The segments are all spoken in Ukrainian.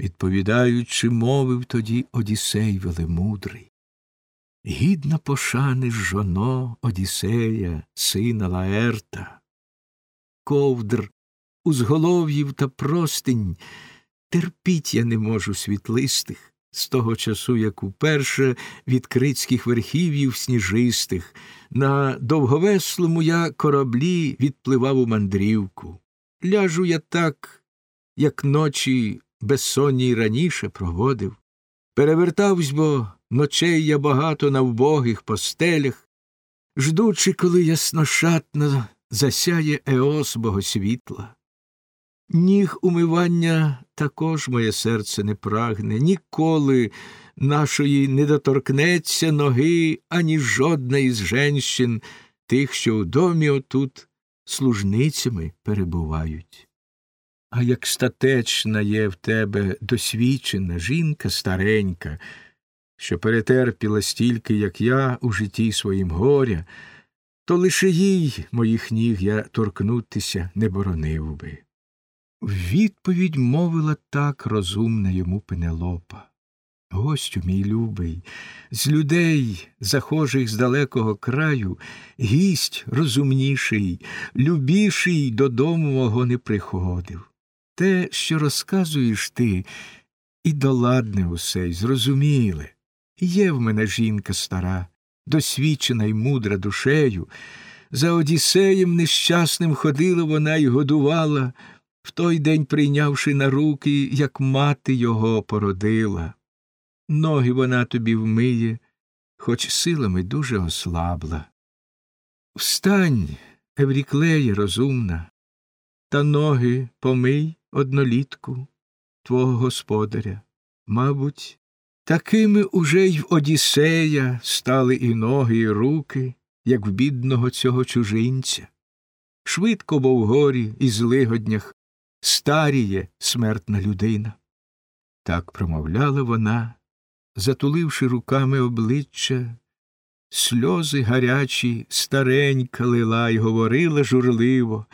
Відповідаючи, мовив тоді Одіссей велемудрий. Гідна пошани жоно Одіссея, сина Лаерта, ковдр, узголов'їв та простинь, терпіть я не можу світлистих, з того часу, як уперше від крицьких верхів'їв сніжистих, на довговеслому я кораблі відпливав у мандрівку. Ляжу я так, як ночі безсонні раніше проводив. Перевертавсь, бо ночей я багато на вбогих постелях, ждучи, коли ясношатно засяє еос богосвітла. Ніг умивання також моє серце не прагне, ніколи нашої не доторкнеться ноги ані жодна із женщин, тих, що у домі отут служницями перебувають. А як статечна є в тебе досвідчена жінка старенька, що перетерпіла стільки, як я, у житті своїм горя, то лише їй моїх ніг я торкнутися не боронив би. В відповідь мовила так розумна йому Пенелопа. Гостю мій любий, з людей, захожих з далекого краю, гість розумніший, любіший додому мого не приходив. Те, що розказуєш ти, і доладне усе, й зрозуміле. Є в мене жінка стара, досвідчена й мудра душею. За Одіссеєм нещасним ходила вона й годувала, в той день прийнявши на руки, як мати його породила. Ноги вона тобі вмиє, хоч силами дуже ослабла. Встань, Евріклеє розумна, та ноги помий однолітку твого господаря. Мабуть, такими уже й в Одіссея стали і ноги, і руки, як в бідного цього чужинця. Швидко, бо в горі і злигоднях старіє смертна людина. Так промовляла вона, затуливши руками обличчя, сльози гарячі, старенька лила й говорила журливо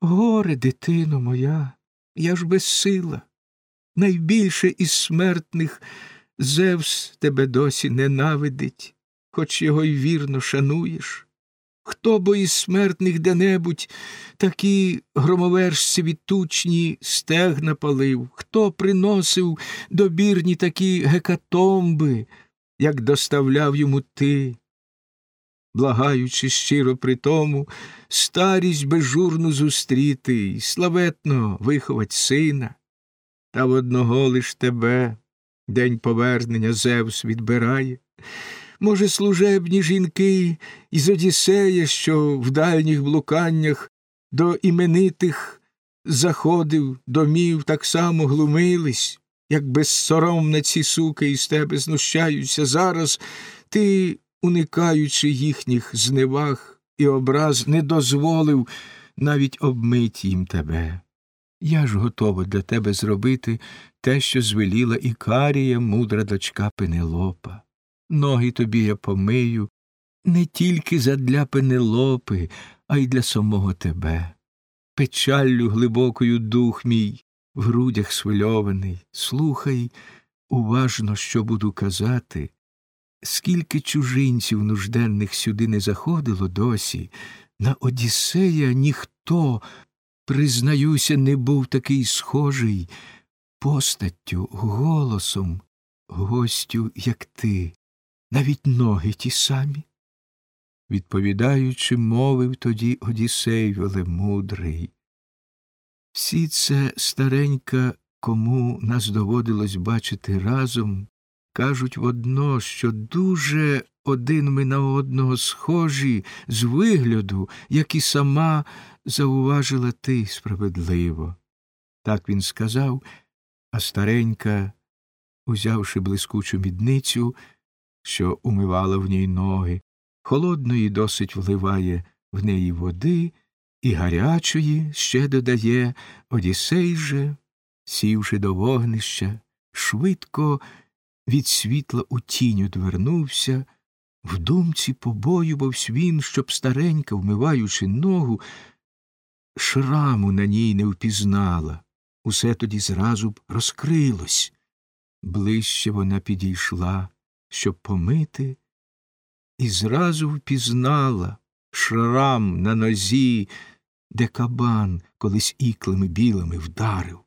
Горе, дитино моя, я ж безсила. Найбільше із смертних Зевс тебе досі ненавидить, хоч його й вірно шануєш. Хто бо із смертних де-небудь такі громовершці відтучні стегна палив, хто приносив добірні такі гекатомби, як доставляв йому ти, благаючи щиро при тому, старість безжурну зустріти й славетно виховать сина, та в одного лиш тебе день повернення Зевс відбирає. Може, служебні жінки із Одіссея, що в дальніх блуканнях до іменитих заходив домів, так само глумились, як безсоромна ці суки із тебе знущаються зараз, ти, уникаючи їхніх зневаг і образ, не дозволив навіть обмить їм тебе. Я ж готова для тебе зробити те, що звеліла Ікарія, мудра дочка Пенелопа ноги тобі я помию, не тільки задля пенелопи, а й для самого тебе. Печаллю глибокою дух мій, в грудях свильований, слухай уважно, що буду казати. Скільки чужинців нужденних сюди не заходило досі, на Одіссея ніхто, признаюся, не був такий схожий постаттю, голосом, гостю, як ти навіть ноги ті самі. Відповідаючи, мовив тоді Одіссей велемудрий. Всі це старенька, кому нас доводилось бачити разом, кажуть водно, що дуже один ми на одного схожі з вигляду, як і сама зауважила ти справедливо. Так він сказав, а старенька, узявши блискучу мідницю, що умивала в ній ноги, холодної досить вливає в неї води, і гарячої ще додає Одіссей же, сівши до вогнища, швидко від світла у тінь одвернувся, в думці побоювався він, щоб старенька, вмиваючи ногу, шраму на ній не впізнала, усе тоді зразу б розкрилось. Ближче вона підійшла, щоб помити, і зразу впізнала шрам на нозі, де кабан колись іклами білими вдарив.